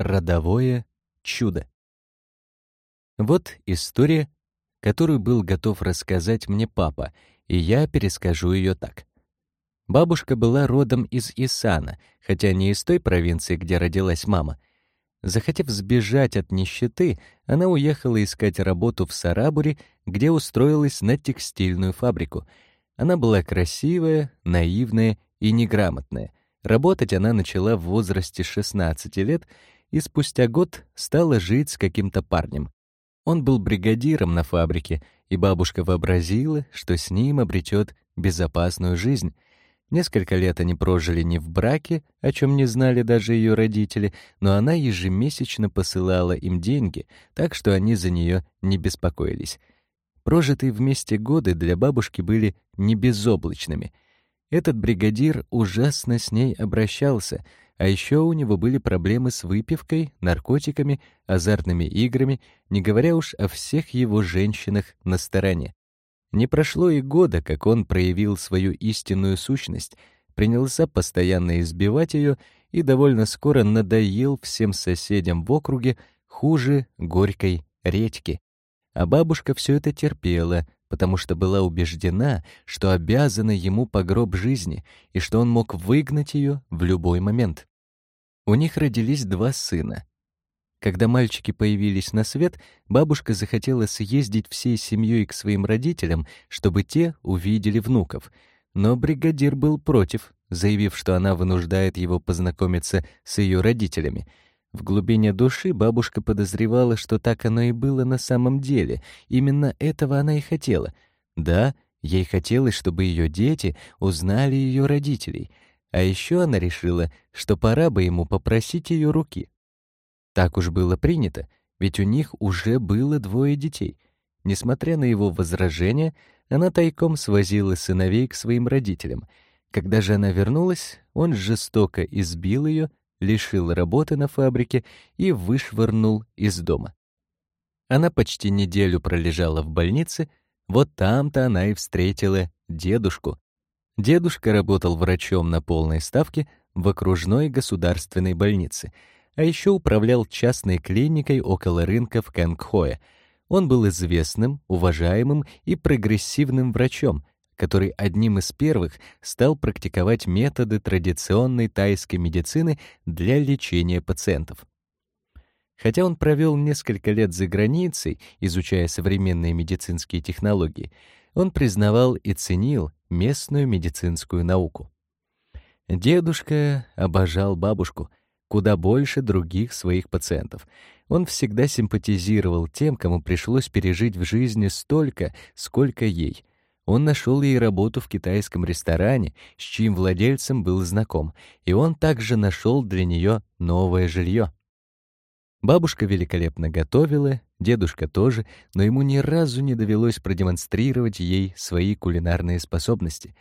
Родовое чудо. Вот история, которую был готов рассказать мне папа, и я перескажу ее так. Бабушка была родом из Исана, хотя не из той провинции, где родилась мама. Захотев сбежать от нищеты, она уехала искать работу в Сарабуре, где устроилась на текстильную фабрику. Она была красивая, наивная и неграмотная. Работать она начала в возрасте 16 лет и спустя год стала жить с каким-то парнем. Он был бригадиром на фабрике, и бабушка вообразила, что с ним обретет безопасную жизнь — Несколько лет они прожили не в браке, о чем не знали даже ее родители, но она ежемесячно посылала им деньги, так что они за нее не беспокоились. Прожитые вместе годы для бабушки были не безоблачными. Этот бригадир ужасно с ней обращался, а еще у него были проблемы с выпивкой, наркотиками, азартными играми, не говоря уж о всех его женщинах на стороне. Не прошло и года, как он проявил свою истинную сущность, принялся постоянно избивать ее и довольно скоро надоел всем соседям в округе хуже горькой редьки. А бабушка все это терпела, потому что была убеждена, что обязана ему по гроб жизни и что он мог выгнать ее в любой момент. У них родились два сына когда мальчики появились на свет, бабушка захотела съездить всей семьей к своим родителям, чтобы те увидели внуков. Но бригадир был против, заявив, что она вынуждает его познакомиться с ее родителями. В глубине души бабушка подозревала, что так оно и было на самом деле. Именно этого она и хотела. Да, ей хотелось, чтобы ее дети узнали ее родителей. А еще она решила, что пора бы ему попросить ее руки. Так уж было принято, ведь у них уже было двое детей. Несмотря на его возражения, она тайком свозила сыновей к своим родителям. Когда же она вернулась, он жестоко избил ее, лишил работы на фабрике и вышвырнул из дома. Она почти неделю пролежала в больнице, вот там-то она и встретила дедушку. Дедушка работал врачом на полной ставке в окружной государственной больнице — а еще управлял частной клиникой около рынка в Кэнгхое. Он был известным, уважаемым и прогрессивным врачом, который одним из первых стал практиковать методы традиционной тайской медицины для лечения пациентов. Хотя он провел несколько лет за границей, изучая современные медицинские технологии, он признавал и ценил местную медицинскую науку. Дедушка обожал бабушку, куда больше других своих пациентов. Он всегда симпатизировал тем, кому пришлось пережить в жизни столько, сколько ей. Он нашел ей работу в китайском ресторане, с чьим владельцем был знаком, и он также нашел для нее новое жилье. Бабушка великолепно готовила, дедушка тоже, но ему ни разу не довелось продемонстрировать ей свои кулинарные способности.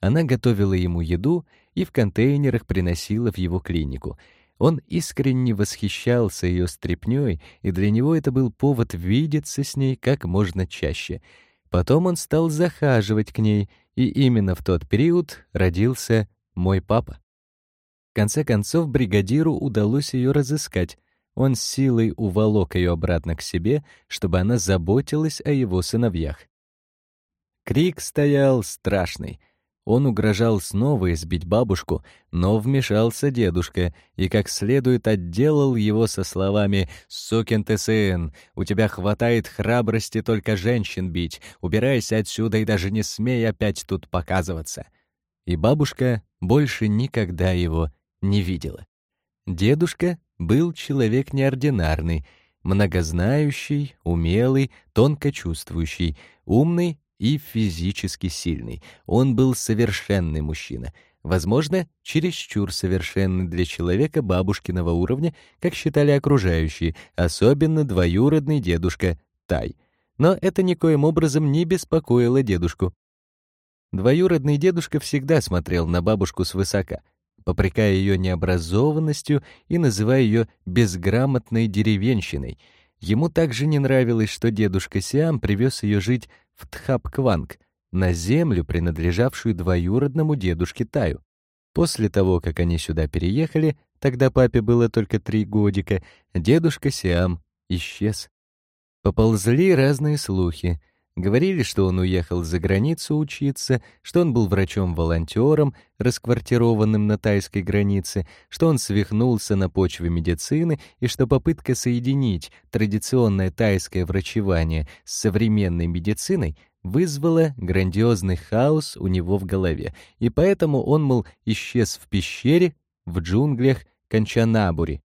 Она готовила ему еду и в контейнерах приносила в его клинику — он искренне восхищался ее стряпнёй, и для него это был повод видеться с ней как можно чаще. Потом он стал захаживать к ней, и именно в тот период родился мой папа. В конце концов, бригадиру удалось ее разыскать. Он силой уволок ее обратно к себе, чтобы она заботилась о его сыновьях. Крик стоял страшный — он угрожал снова избить бабушку, но вмешался дедушка и как следует отделал его со словами «Сукин ты сын, у тебя хватает храбрости только женщин бить, убирайся отсюда и даже не смей опять тут показываться». И бабушка больше никогда его не видела. Дедушка был человек неординарный, многознающий, умелый, тонко чувствующий, умный и физически сильный. Он был совершенный мужчина. Возможно, чересчур совершенный для человека бабушкиного уровня, как считали окружающие, особенно двоюродный дедушка Тай. Но это никоим образом не беспокоило дедушку. Двоюродный дедушка всегда смотрел на бабушку свысока, попрекая ее необразованностью и называя ее безграмотной деревенщиной. Ему также не нравилось, что дедушка Сиам привез ее жить в Тхапкванг, на землю, принадлежавшую двоюродному дедушке Таю. После того, как они сюда переехали, тогда папе было только три годика, дедушка Сиам исчез. Поползли разные слухи. Говорили, что он уехал за границу учиться, что он был врачом-волонтером, расквартированным на тайской границе, что он свихнулся на почве медицины и что попытка соединить традиционное тайское врачевание с современной медициной вызвала грандиозный хаос у него в голове, и поэтому он, мол, исчез в пещере в джунглях Канчанабури.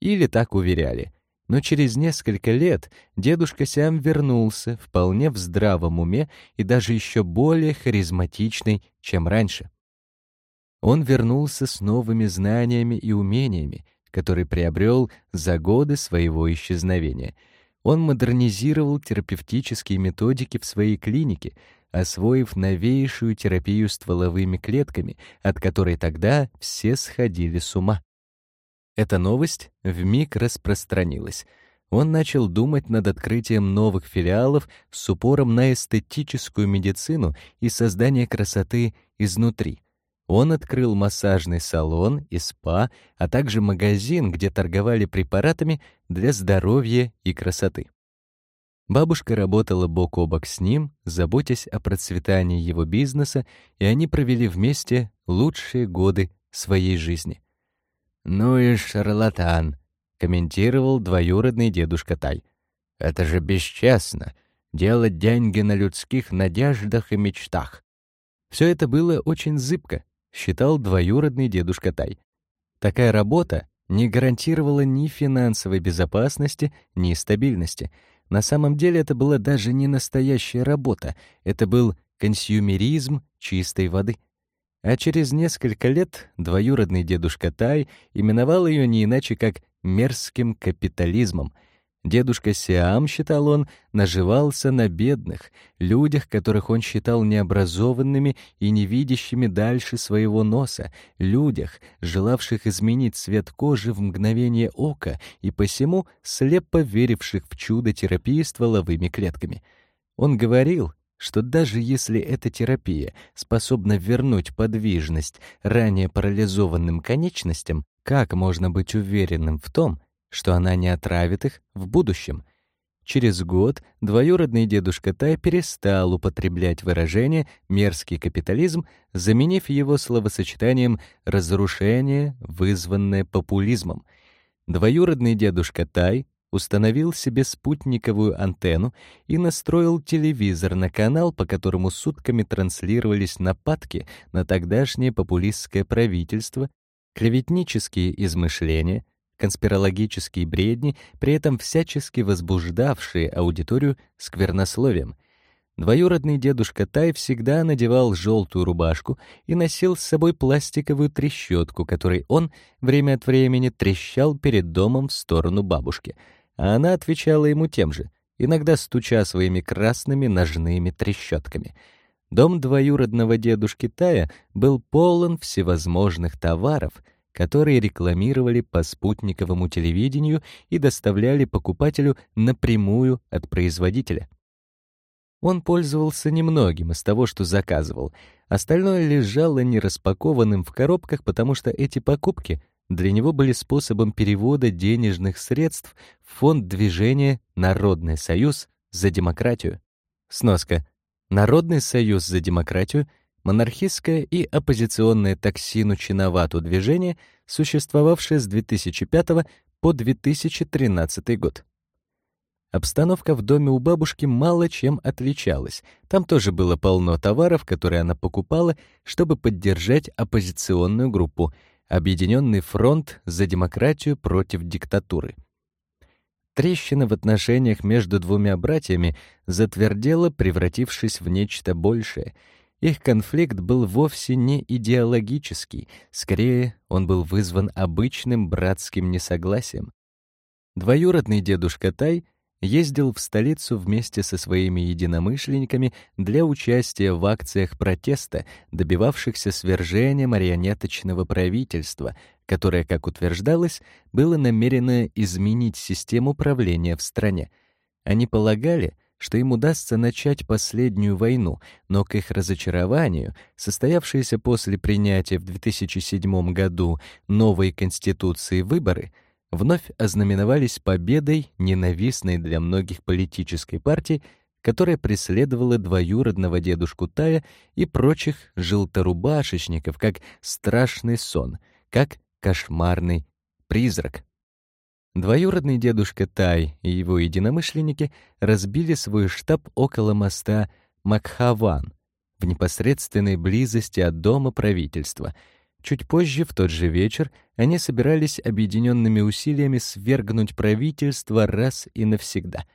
Или так уверяли — но через несколько лет дедушка Сям вернулся, вполне в здравом уме и даже еще более харизматичный, чем раньше. Он вернулся с новыми знаниями и умениями, которые приобрел за годы своего исчезновения. Он модернизировал терапевтические методики в своей клинике, освоив новейшую терапию стволовыми клетками, от которой тогда все сходили с ума. Эта новость вмиг распространилась. Он начал думать над открытием новых филиалов с упором на эстетическую медицину и создание красоты изнутри. Он открыл массажный салон и спа, а также магазин, где торговали препаратами для здоровья и красоты. Бабушка работала бок о бок с ним, заботясь о процветании его бизнеса, и они провели вместе лучшие годы своей жизни. «Ну и шарлатан», — комментировал двоюродный дедушка Тай. «Это же бесчестно — делать деньги на людских надеждах и мечтах». Все это было очень зыбко, считал двоюродный дедушка Тай. Такая работа не гарантировала ни финансовой безопасности, ни стабильности. На самом деле это была даже не настоящая работа, это был консюмеризм чистой воды — а через несколько лет двоюродный дедушка Тай именовал ее не иначе как мерзким капитализмом. Дедушка Сиам, считал он, наживался на бедных, людях, которых он считал необразованными и не видящими дальше своего носа, людях, желавших изменить цвет кожи в мгновение ока и посему слепо веривших в чудо терапии стволовыми клетками. Он говорил, что даже если эта терапия способна вернуть подвижность ранее парализованным конечностям, как можно быть уверенным в том, что она не отравит их в будущем? Через год двоюродный дедушка Тай перестал употреблять выражение «мерзкий капитализм», заменив его словосочетанием «разрушение, вызванное популизмом». Двоюродный дедушка Тай установил себе спутниковую антенну и настроил телевизор на канал, по которому сутками транслировались нападки на тогдашнее популистское правительство, клеветнические измышления, конспирологические бредни, при этом всячески возбуждавшие аудиторию сквернословием. Двоюродный дедушка Тай всегда надевал желтую рубашку и носил с собой пластиковую трещотку, которой он время от времени трещал перед домом в сторону бабушки — а она отвечала ему тем же, иногда стуча своими красными ножными трещотками. Дом двоюродного дедушки Тая был полон всевозможных товаров, которые рекламировали по спутниковому телевидению и доставляли покупателю напрямую от производителя. Он пользовался немногим из того, что заказывал. Остальное лежало нераспакованным в коробках, потому что эти покупки для него были способом перевода денежных средств в фонд движения «Народный союз за демократию». Сноска. Народный союз за демократию — монархистское и оппозиционное токсину чиновату движение, существовавшее с 2005 по 2013 год. Обстановка в доме у бабушки мало чем отличалась. Там тоже было полно товаров, которые она покупала, чтобы поддержать оппозиционную группу — Объединенный фронт за демократию против диктатуры. Трещина в отношениях между двумя братьями затвердела, превратившись в нечто большее. Их конфликт был вовсе не идеологический, скорее он был вызван обычным братским несогласием. Двоюродный дедушка Тай ездил в столицу вместе со своими единомышленниками для участия в акциях протеста, добивавшихся свержения марионеточного правительства, которое, как утверждалось, было намерено изменить систему правления в стране. Они полагали, что им удастся начать последнюю войну, но к их разочарованию, состоявшиеся после принятия в 2007 году новой конституции выборы вновь ознаменовались победой ненавистной для многих политической партии, которая преследовала двоюродного дедушку Тая и прочих желторубашечников как страшный сон, как кошмарный призрак. Двоюродный дедушка Тай и его единомышленники разбили свой штаб около моста Макхаван в непосредственной близости от дома правительства. Чуть позже, в тот же вечер, они собирались объединенными усилиями свергнуть правительство раз и навсегда.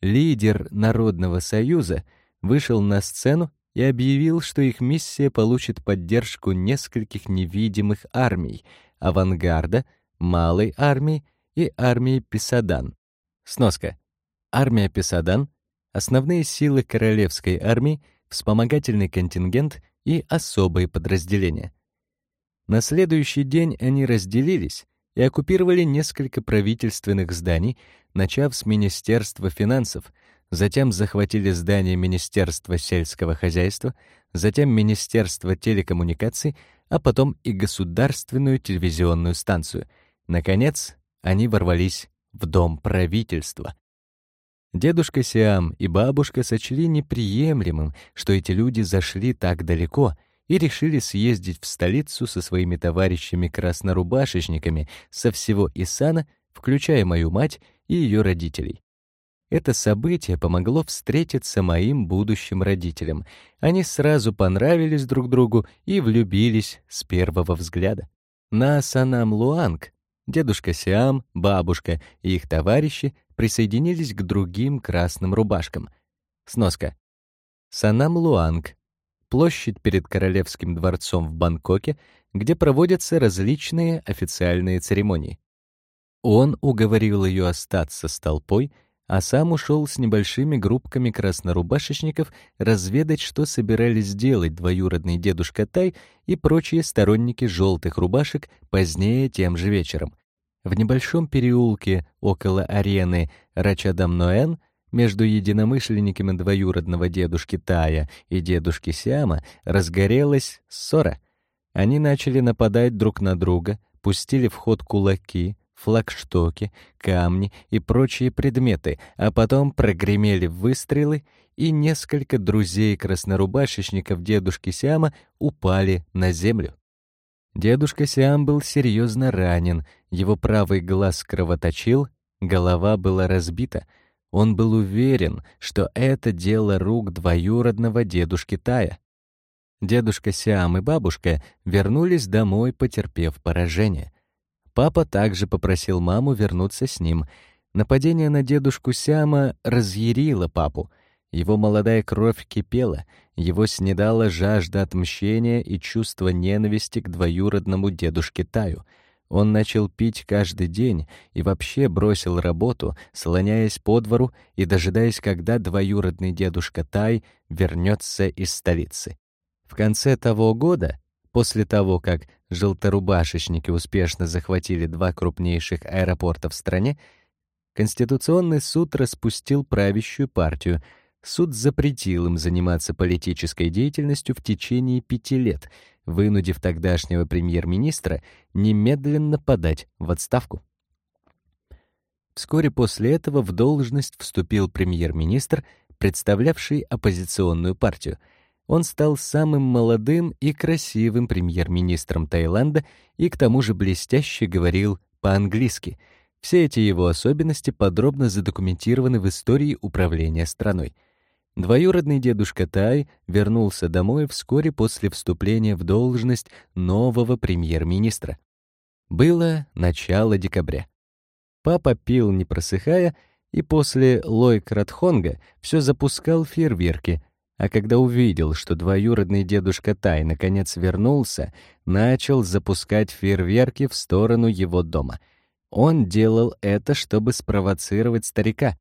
Лидер Народного союза вышел на сцену и объявил, что их миссия получит поддержку нескольких невидимых армий — авангарда, малой армии и армии Писадан. Сноска. Армия Писадан — основные силы королевской армии, вспомогательный контингент и особые подразделения. На следующий день они разделились и оккупировали несколько правительственных зданий, начав с Министерства финансов, затем захватили здание Министерства сельского хозяйства, затем Министерство телекоммуникаций, а потом и государственную телевизионную станцию. Наконец, они ворвались в дом правительства. Дедушка Сиам и бабушка сочли неприемлемым, что эти люди зашли так далеко и решили съездить в столицу со своими товарищами-краснорубашечниками со всего Исана, включая мою мать и ее родителей. Это событие помогло встретиться моим будущим родителям. Они сразу понравились друг другу и влюбились с первого взгляда. На Санам Луанг Дедушка Сиам, бабушка и их товарищи присоединились к другим красным рубашкам. Сноска. Санам Луанг — площадь перед Королевским дворцом в Бангкоке, где проводятся различные официальные церемонии. Он уговорил ее остаться с толпой, а сам ушел с небольшими группками краснорубашечников разведать, что собирались делать двоюродный дедушка Тай и прочие сторонники желтых рубашек позднее тем же вечером. В небольшом переулке около арены Рачадамноэн между единомышленниками двоюродного дедушки Тая и дедушки Сиама разгорелась ссора. Они начали нападать друг на друга, пустили в ход кулаки, флагштоки, камни и прочие предметы, а потом прогремели выстрелы, и несколько друзей краснорубашечников дедушки Сиама упали на землю. Дедушка Сиам был серьезно ранен, его правый глаз кровоточил, голова была разбита. Он был уверен, что это дело рук двоюродного дедушки Тая. Дедушка Сиам и бабушка вернулись домой, потерпев поражение. Папа также попросил маму вернуться с ним. Нападение на дедушку Сиама разъярило папу. Его молодая кровь кипела, его снедала жажда отмщения и чувство ненависти к двоюродному дедушке Таю. Он начал пить каждый день и вообще бросил работу, слоняясь по двору и дожидаясь, когда двоюродный дедушка Тай вернется из столицы. В конце того года После того, как желторубашечники успешно захватили два крупнейших аэропорта в стране, Конституционный суд распустил правящую партию. Суд запретил им заниматься политической деятельностью в течение пяти лет, вынудив тогдашнего премьер-министра немедленно подать в отставку. Вскоре после этого в должность вступил премьер-министр, представлявший оппозиционную партию — он стал самым молодым и красивым премьер-министром Таиланда и к тому же блестяще говорил по-английски. Все эти его особенности подробно задокументированы в истории управления страной. Двоюродный дедушка Тай вернулся домой вскоре после вступления в должность нового премьер-министра. Было начало декабря. Папа пил не просыхая, и после Лой Кратхонга все запускал фейерверки — а когда увидел, что двоюродный дедушка Тай наконец вернулся, начал запускать фейерверки в сторону его дома. Он делал это, чтобы спровоцировать старика.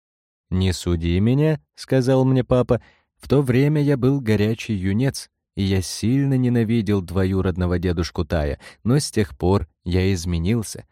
«Не суди меня», — сказал мне папа, — «в то время я был горячий юнец, и я сильно ненавидел двоюродного дедушку Тая, но с тех пор я изменился.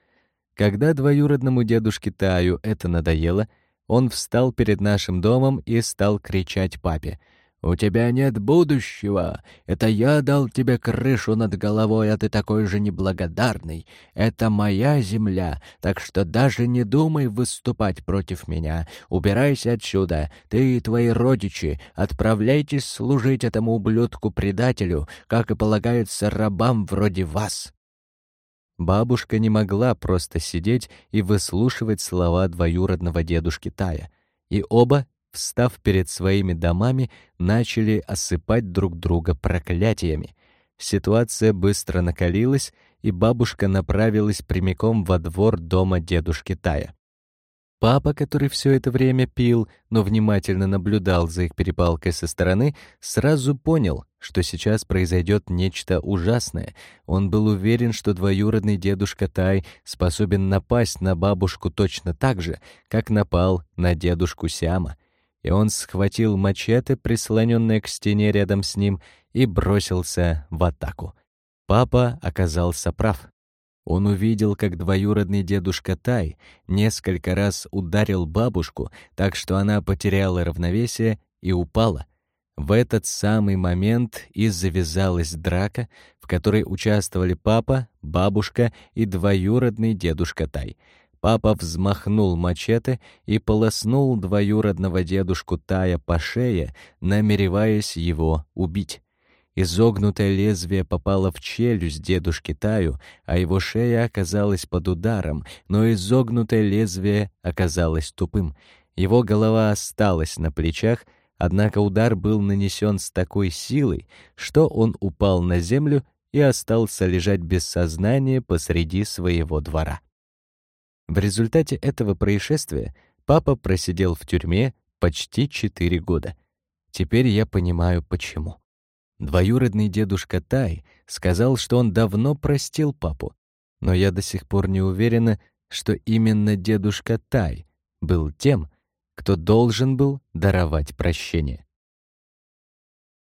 Когда двоюродному дедушке Таю это надоело — он встал перед нашим домом и стал кричать папе — «У тебя нет будущего. Это я дал тебе крышу над головой, а ты такой же неблагодарный. Это моя земля, так что даже не думай выступать против меня. Убирайся отсюда. Ты и твои родичи отправляйтесь служить этому ублюдку-предателю, как и полагается рабам вроде вас». Бабушка не могла просто сидеть и выслушивать слова двоюродного дедушки Тая. И оба встав перед своими домами, начали осыпать друг друга проклятиями. Ситуация быстро накалилась, и бабушка направилась прямиком во двор дома дедушки Тая. Папа, который все это время пил, но внимательно наблюдал за их перепалкой со стороны, сразу понял, что сейчас произойдет нечто ужасное. Он был уверен, что двоюродный дедушка Тай способен напасть на бабушку точно так же, как напал на дедушку Сяма и он схватил мачете, прислоненное к стене рядом с ним, и бросился в атаку. Папа оказался прав. Он увидел, как двоюродный дедушка Тай несколько раз ударил бабушку, так что она потеряла равновесие и упала. В этот самый момент и завязалась драка, в которой участвовали папа, бабушка и двоюродный дедушка Тай — Папа взмахнул мачете и полоснул двоюродного дедушку Тая по шее, намереваясь его убить. Изогнутое лезвие попало в челюсть дедушки Таю, а его шея оказалась под ударом, но изогнутое лезвие оказалось тупым. Его голова осталась на плечах, однако удар был нанесен с такой силой, что он упал на землю и остался лежать без сознания посреди своего двора. В результате этого происшествия папа просидел в тюрьме почти четыре года. Теперь я понимаю, почему. Двоюродный дедушка Тай сказал, что он давно простил папу, но я до сих пор не уверена, что именно дедушка Тай был тем, кто должен был даровать прощение.